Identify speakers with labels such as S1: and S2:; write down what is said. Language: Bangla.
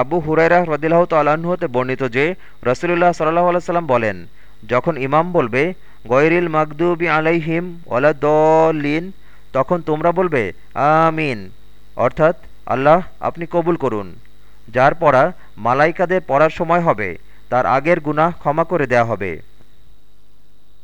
S1: আবু হুরাইরা রদিল্লাহ তালাহতে বর্ণিত যে, রসুলুল্লাহ সাল্লাহ আলাইসাল্লাম বলেন, যখন ইমাম বলবে গৈরিল মাকদুবি আলাইহিম ওলাদলিন তখন তোমরা বলবে, আমিন অর্থাৎ, আল্লাহ, আপনি কবুল করুন। যার পড়া মালাইকাদের পড়ার সময় হবে, তার আগের গুনাহ ক্ষমা করে দেয়া হবে।